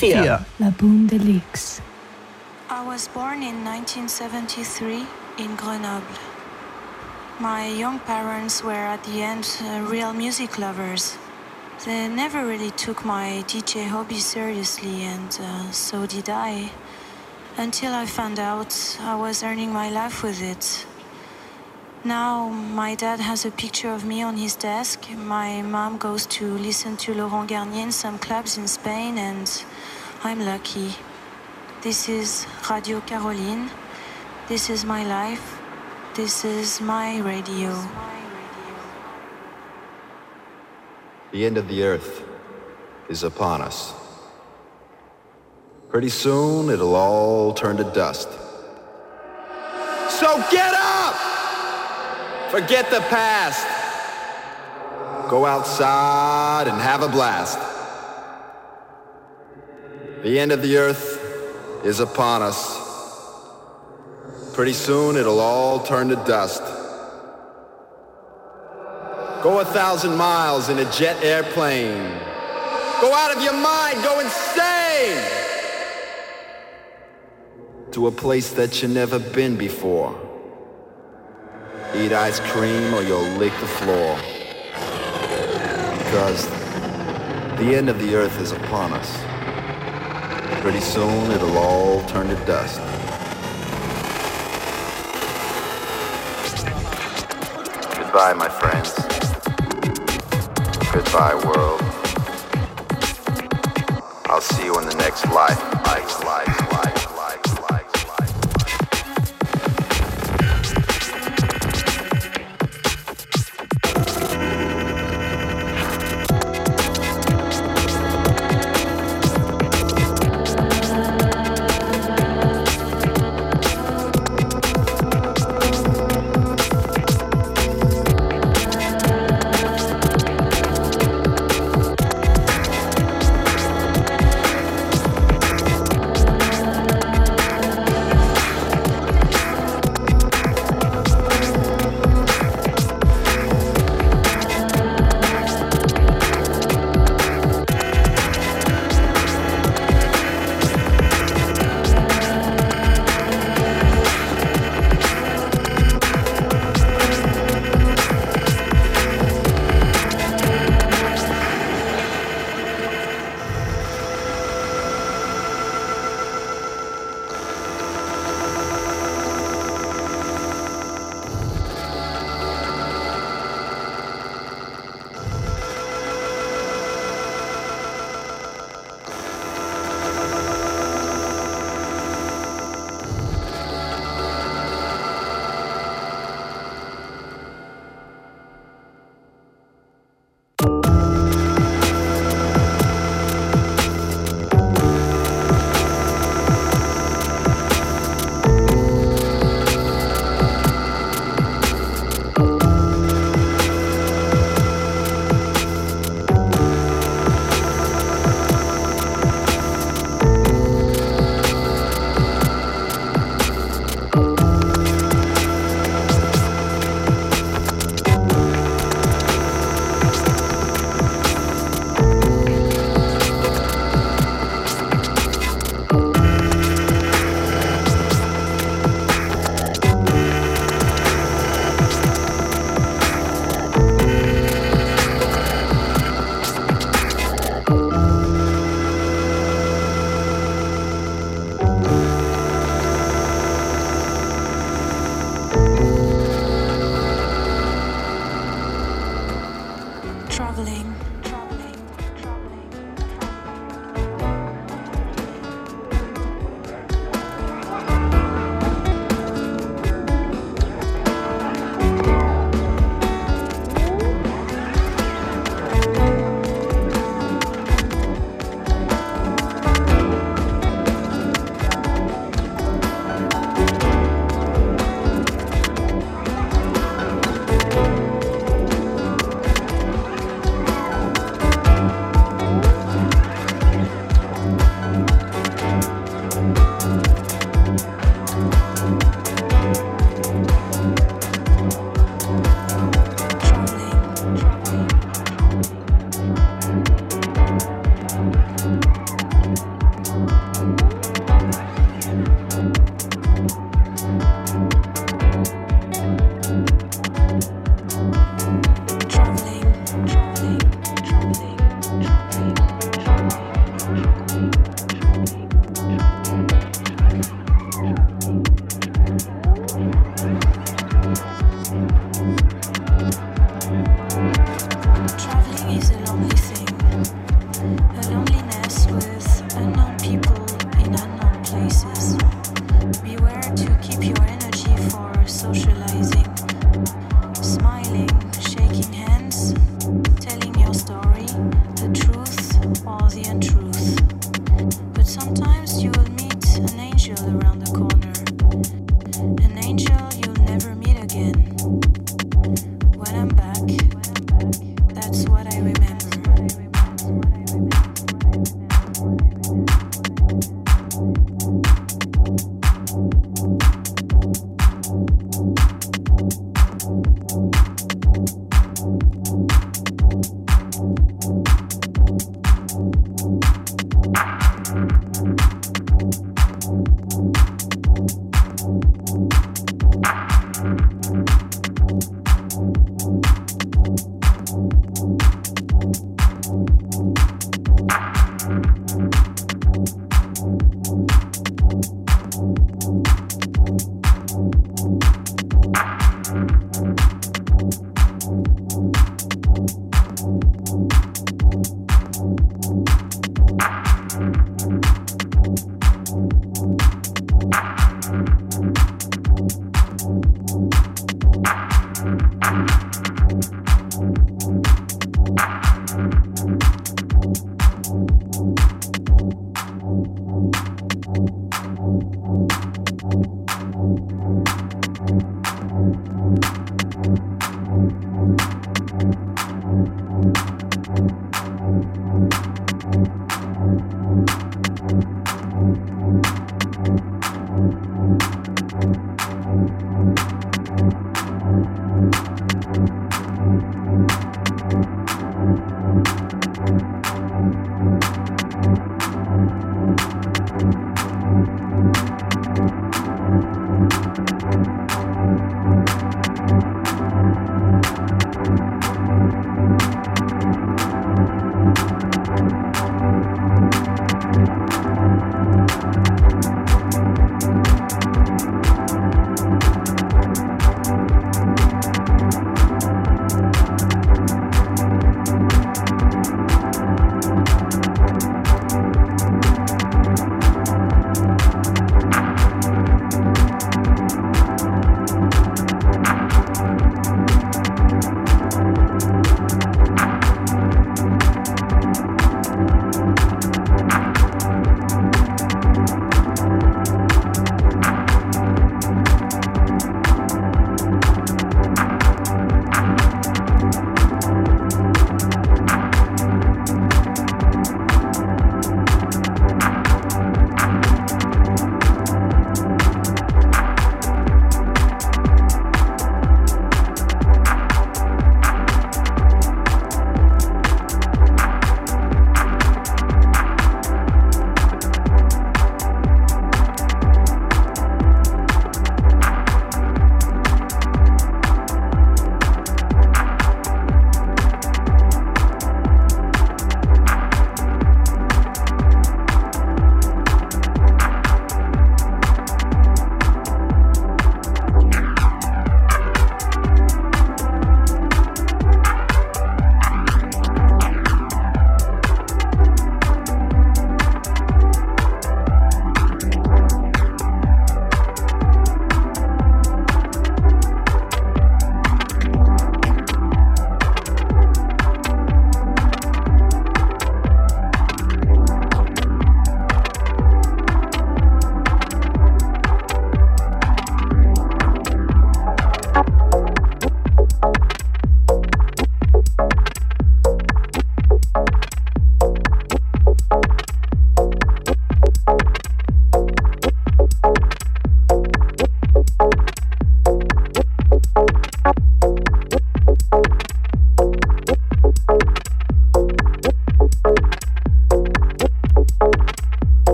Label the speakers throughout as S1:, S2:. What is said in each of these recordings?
S1: FM4.
S2: La Boum de Luxe.
S3: I was born in 1973 in Grenoble. My young parents were at the end uh, real music lovers. They never really took my DJ hobby seriously, and uh, so did I. Until I found out I was earning my life with it. Now, my dad has a picture of me on his desk. My mom goes to listen to Laurent Garnier in some clubs in Spain, and I'm lucky. This is Radio Caroline. This is my life. This is my radio.
S4: The end of the earth is upon us. Pretty soon it'll all turn to dust. So get up! Forget the past. Go outside and have a blast. The end of the earth is upon us. Pretty soon it'll all turn to dust. Go a thousand miles in a jet airplane. Go out of your mind, go insane! To a place that you've never been before. Eat ice cream or you'll lick the floor. Because the end of the earth is upon us. Pretty soon it'll all turn to dust. Goodbye, my friends. Goodbye, world. I'll see you in the next life, life, life, life,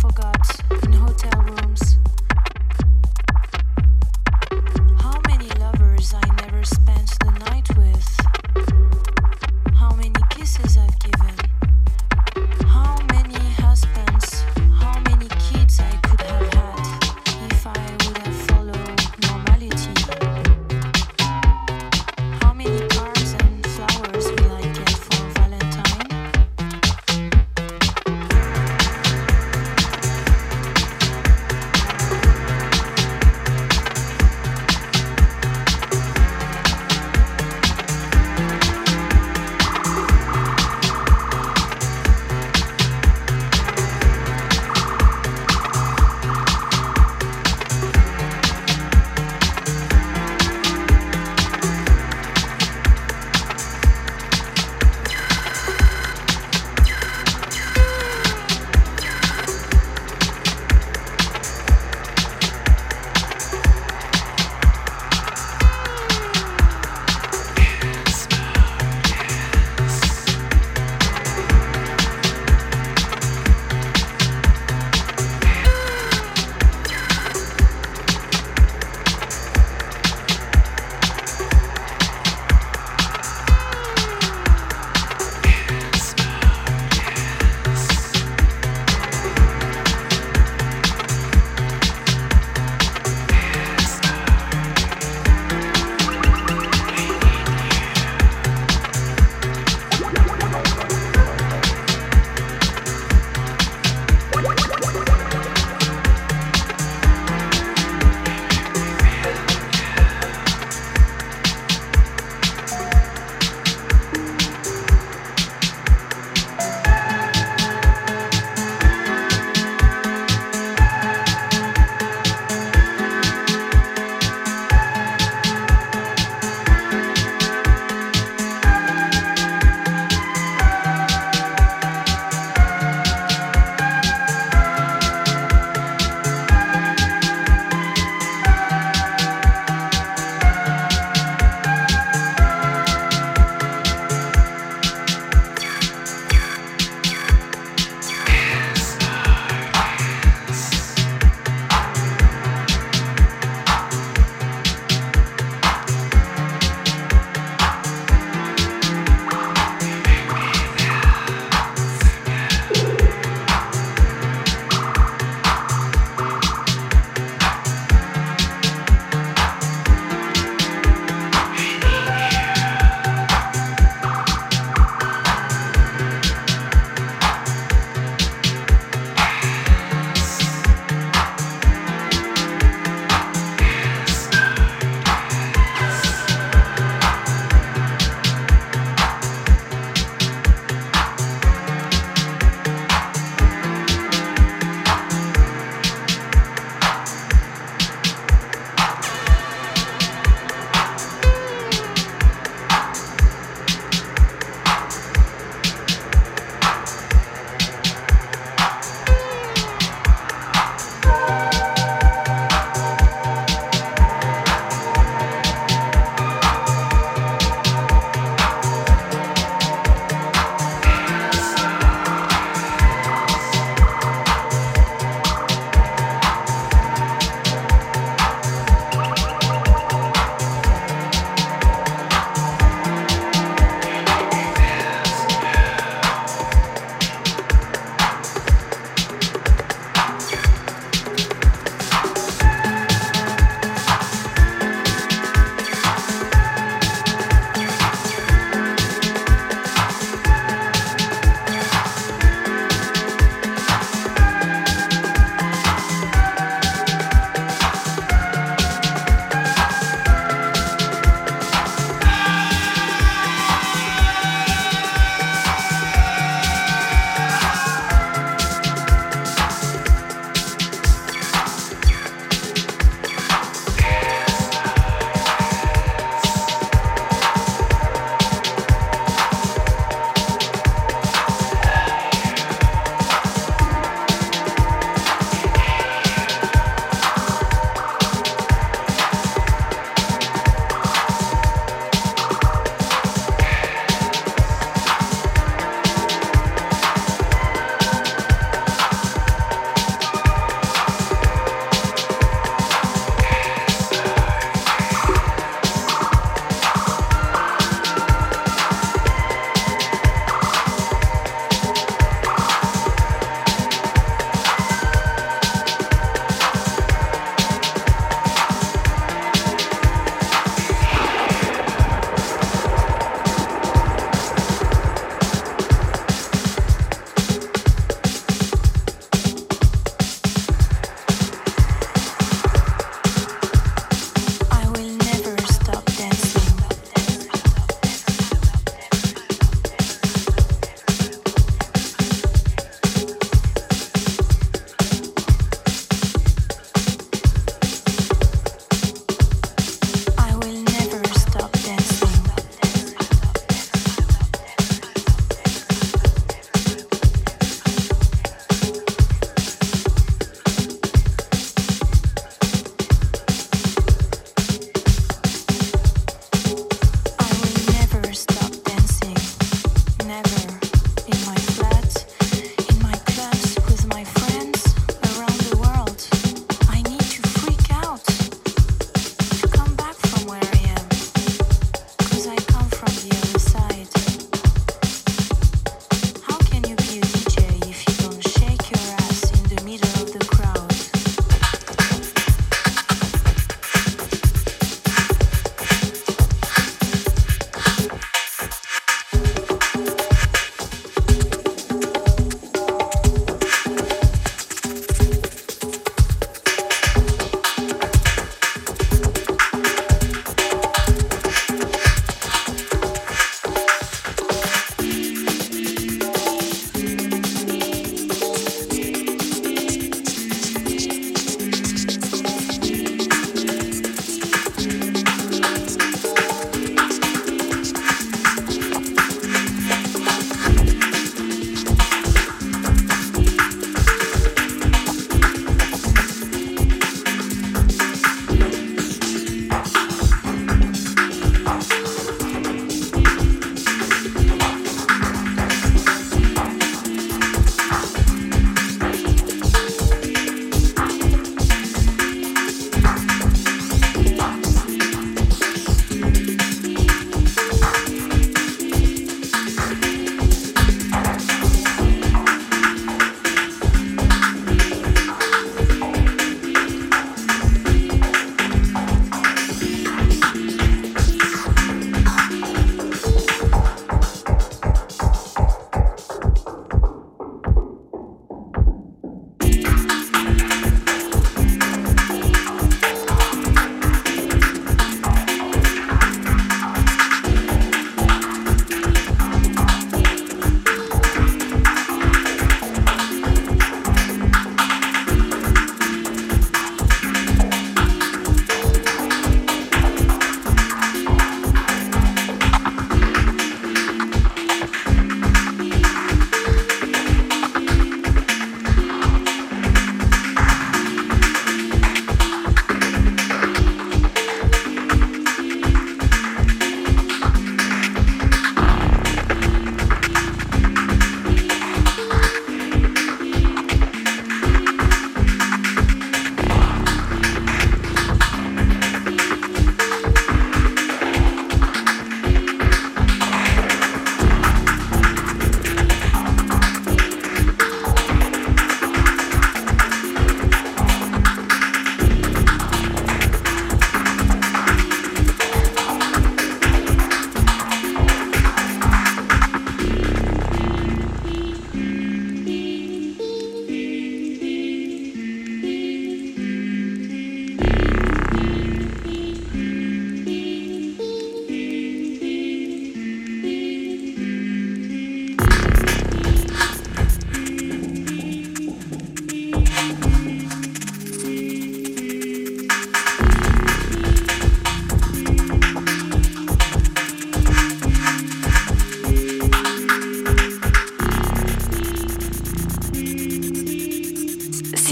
S3: forgot.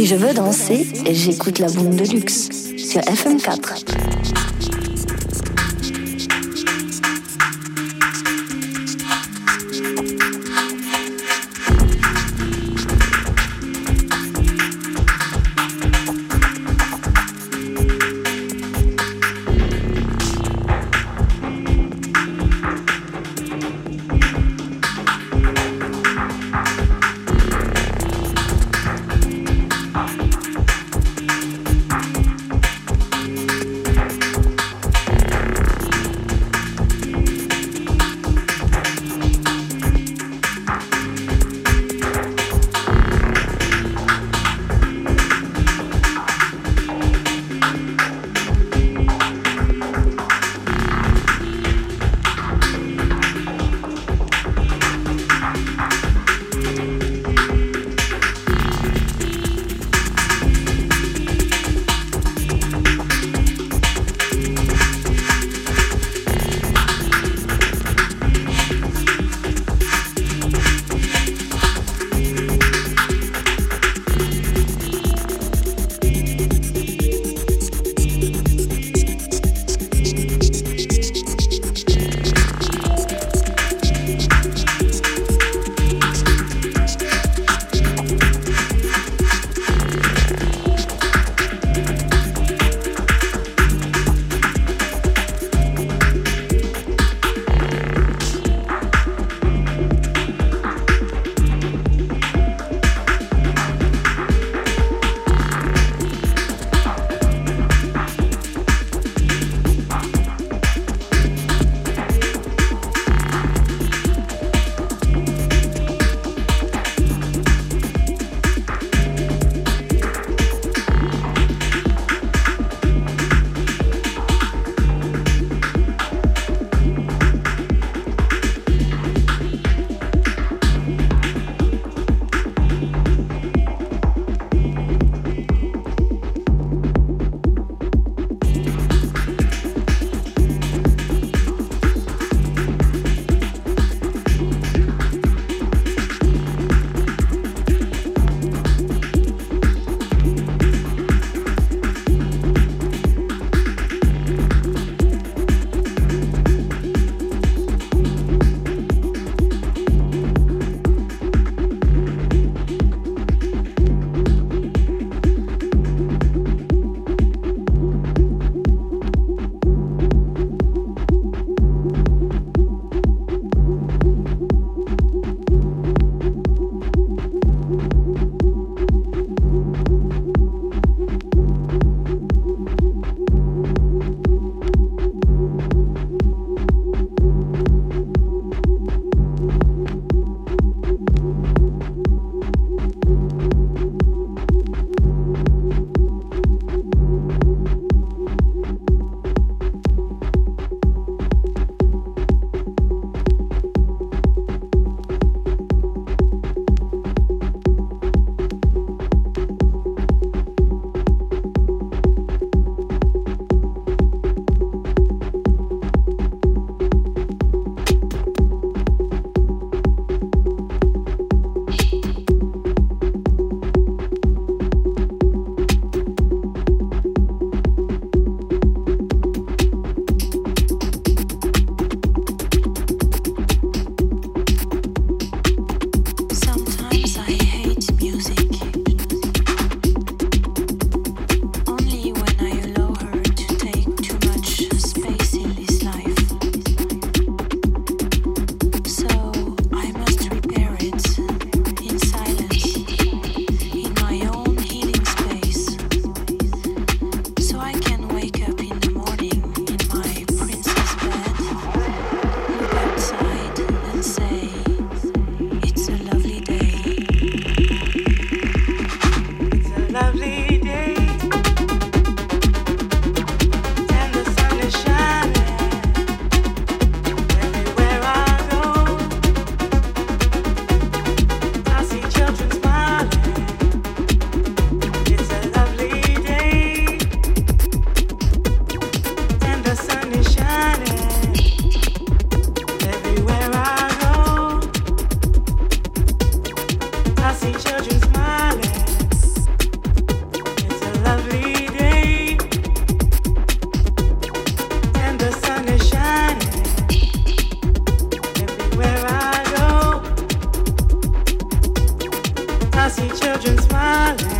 S3: Je veux danser, j'écoute la boum de luxe sur FM4.
S5: darling.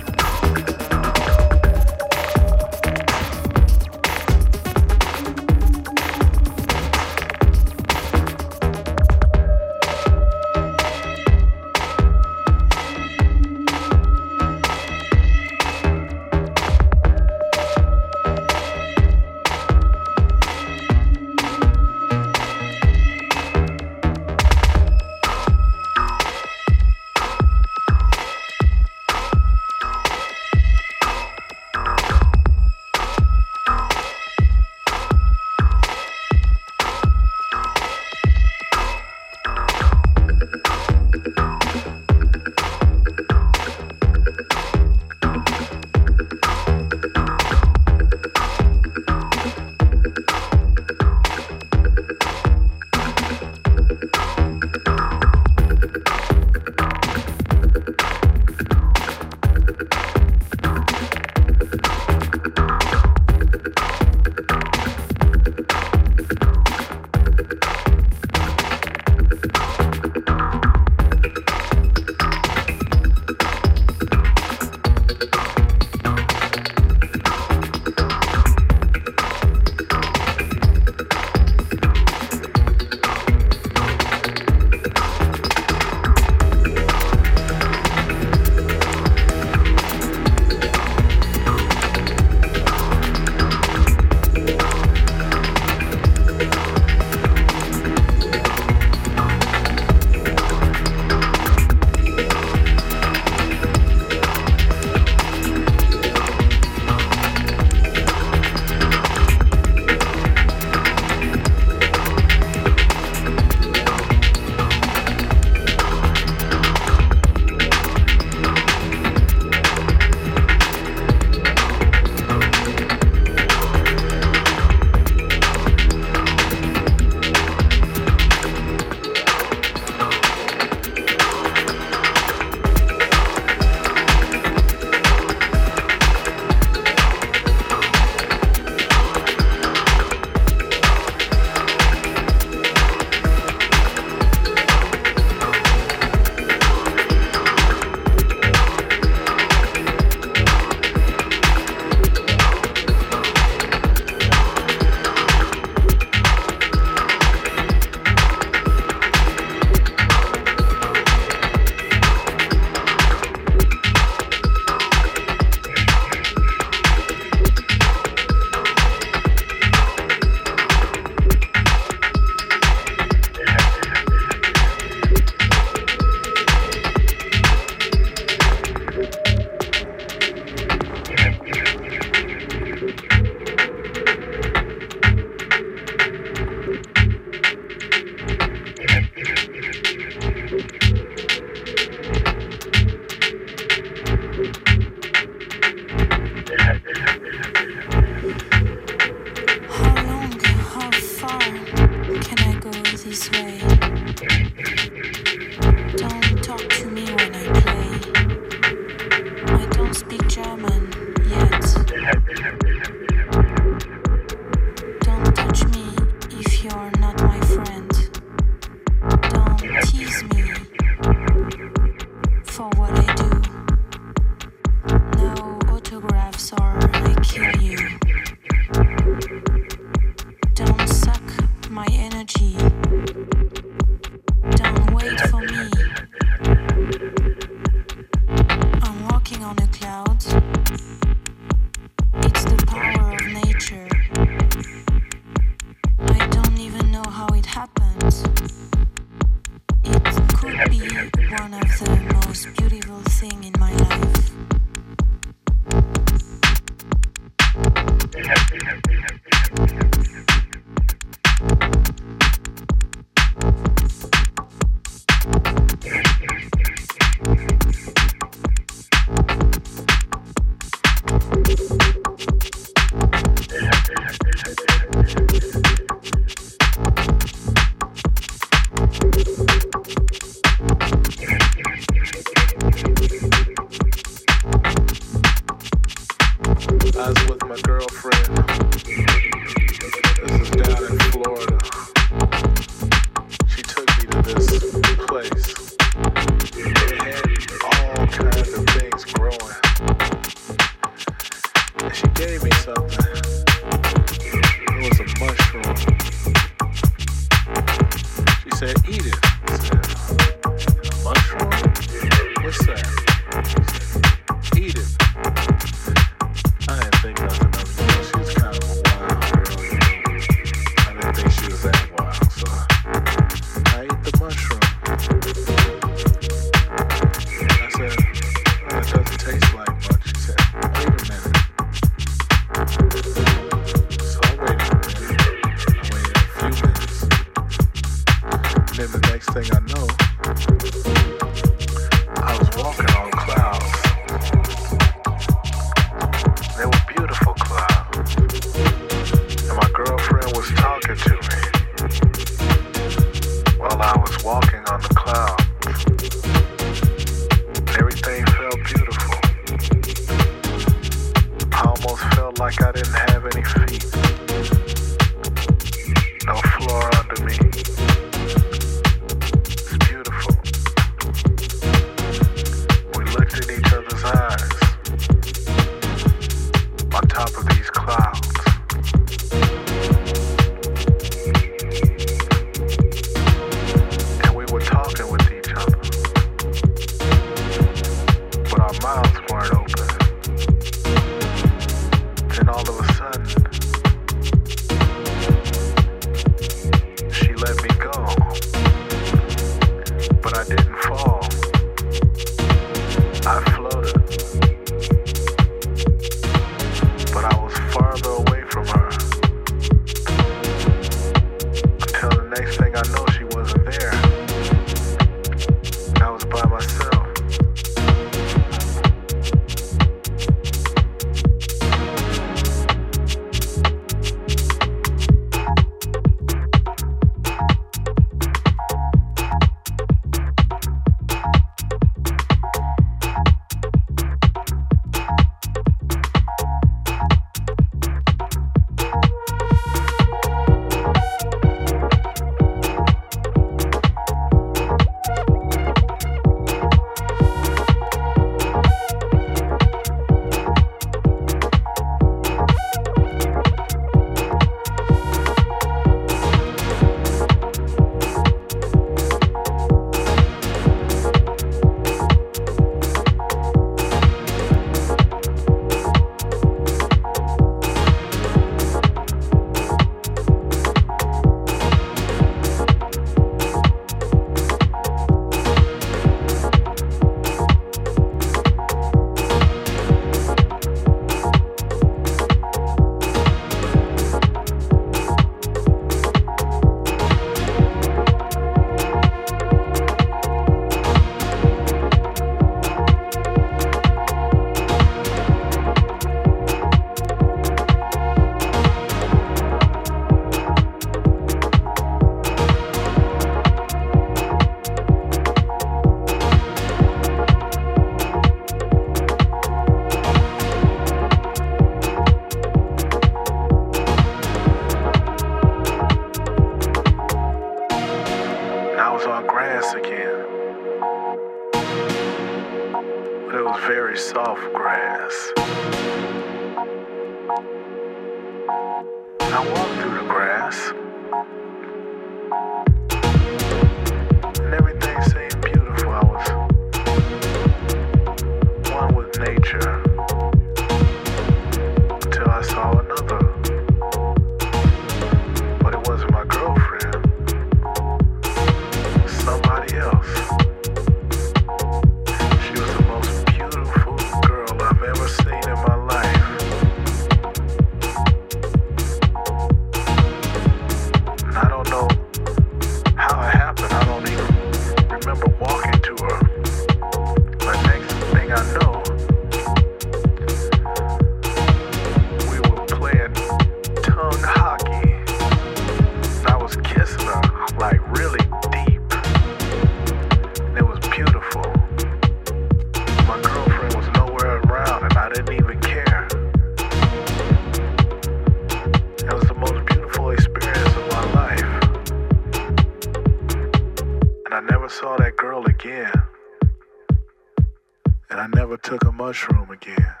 S5: took a mushroom again.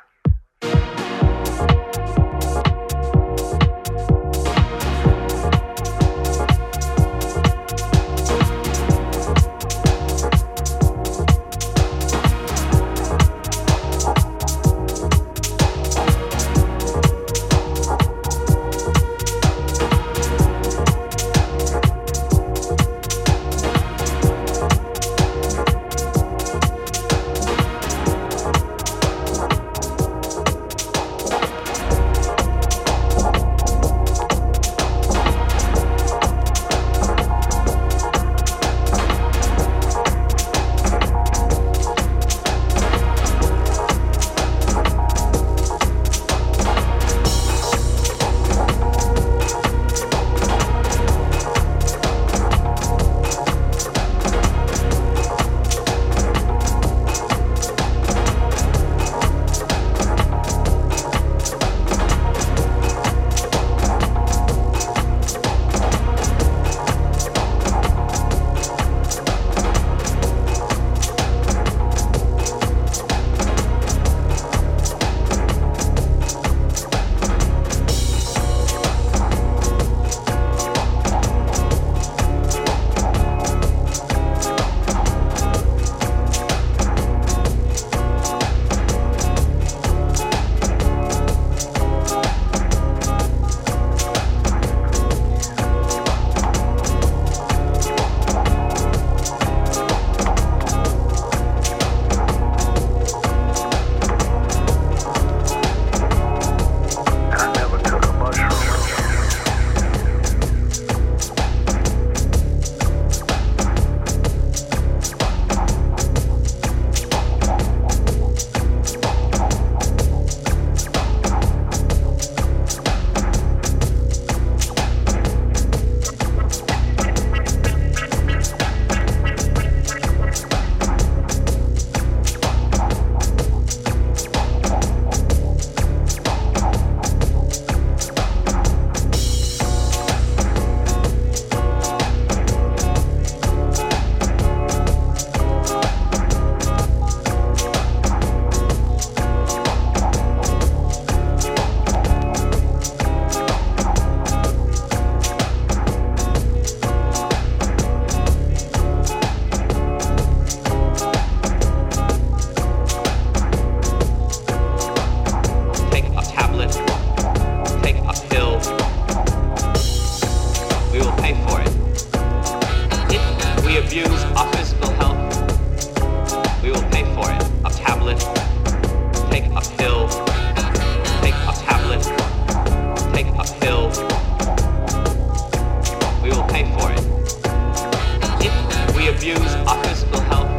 S6: reviews, our physical health.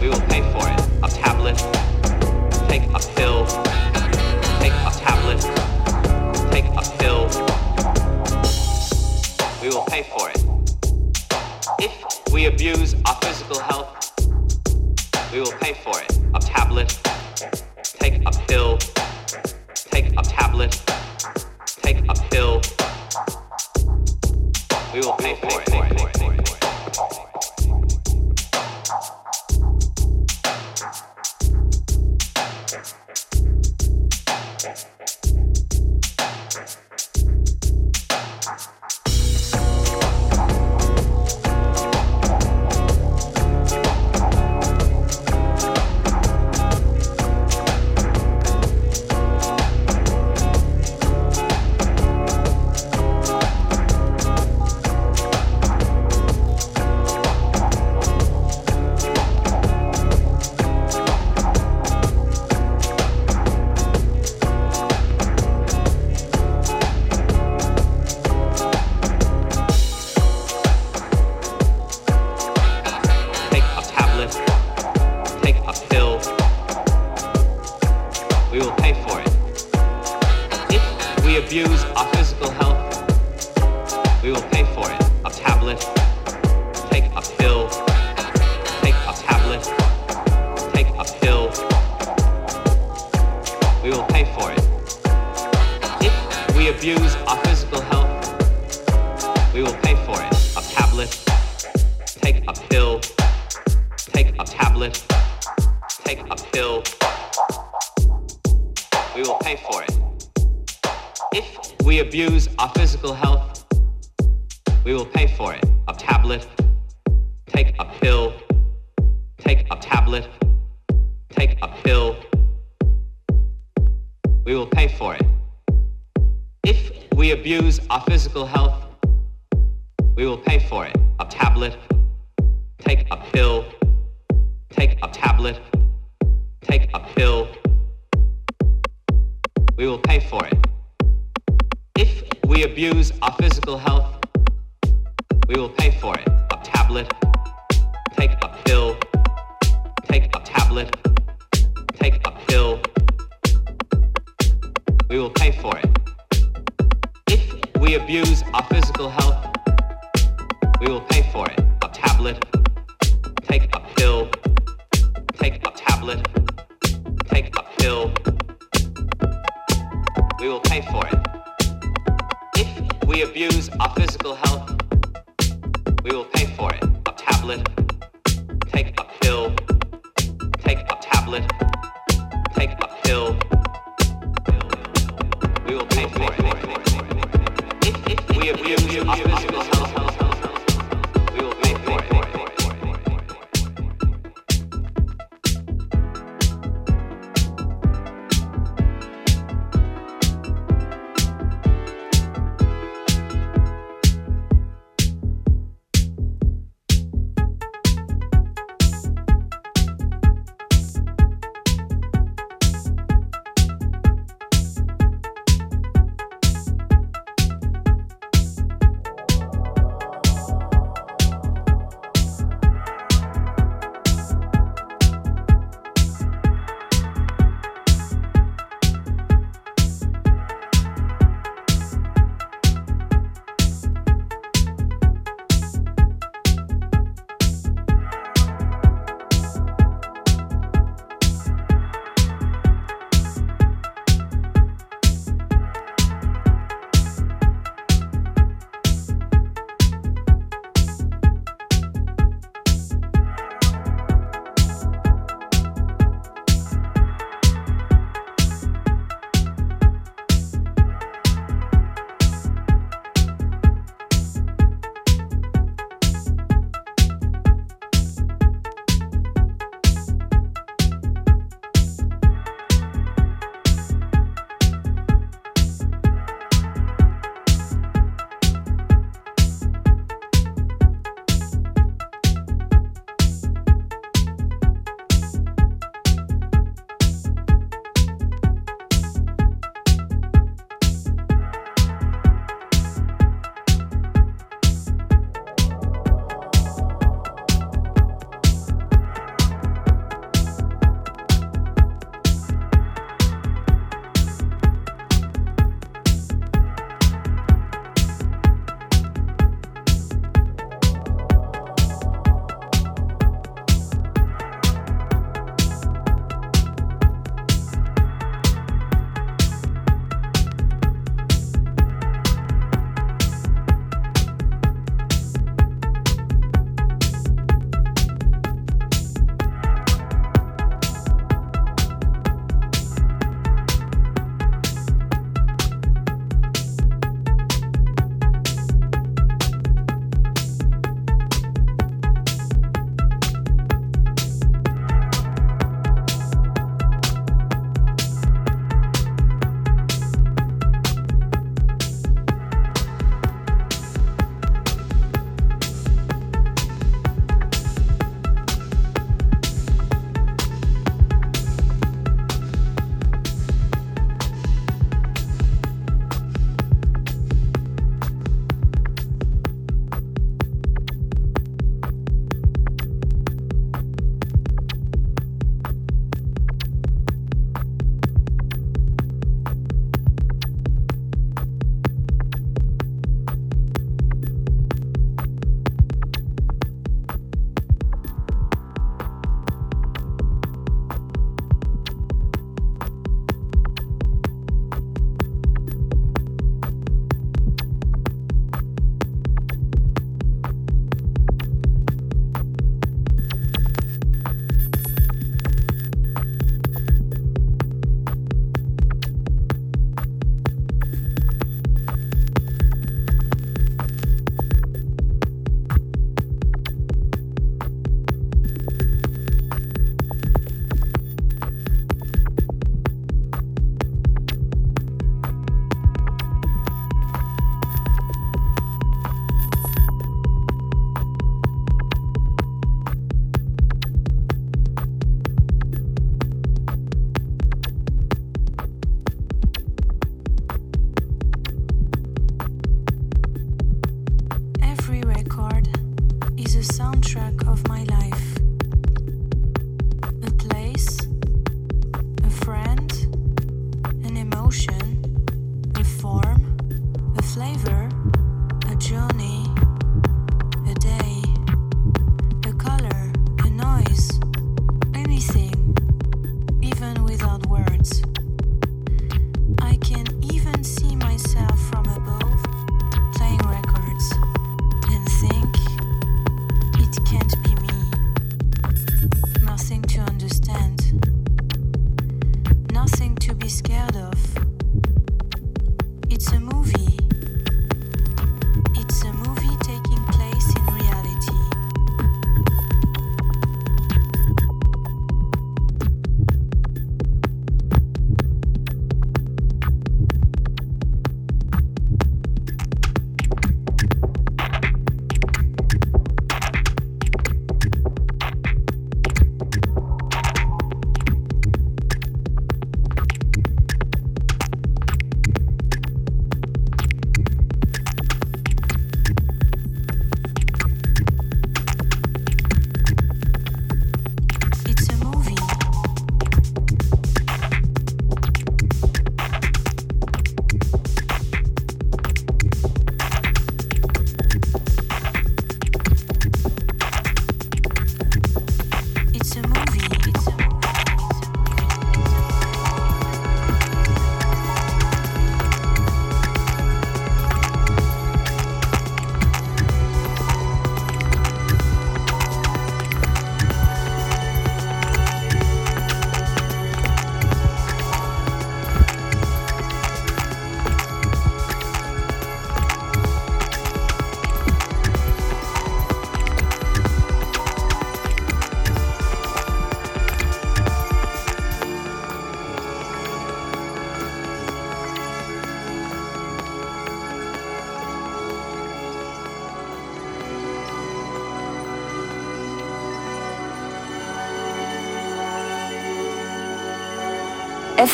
S6: We will pay for it. A tablet. Take a pill. Take a tablet. Take a pill. We will pay for it. If we abuse our physical health, we will pay for it. A tablet. abuse our physical health, we will pay for it. A tablet, take a pill, take a tablet, take a pill. We will pay for it. If we abuse our physical health,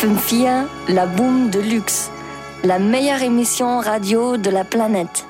S1: FM4, la boom de luxe, la meilleure émission radio de la planète.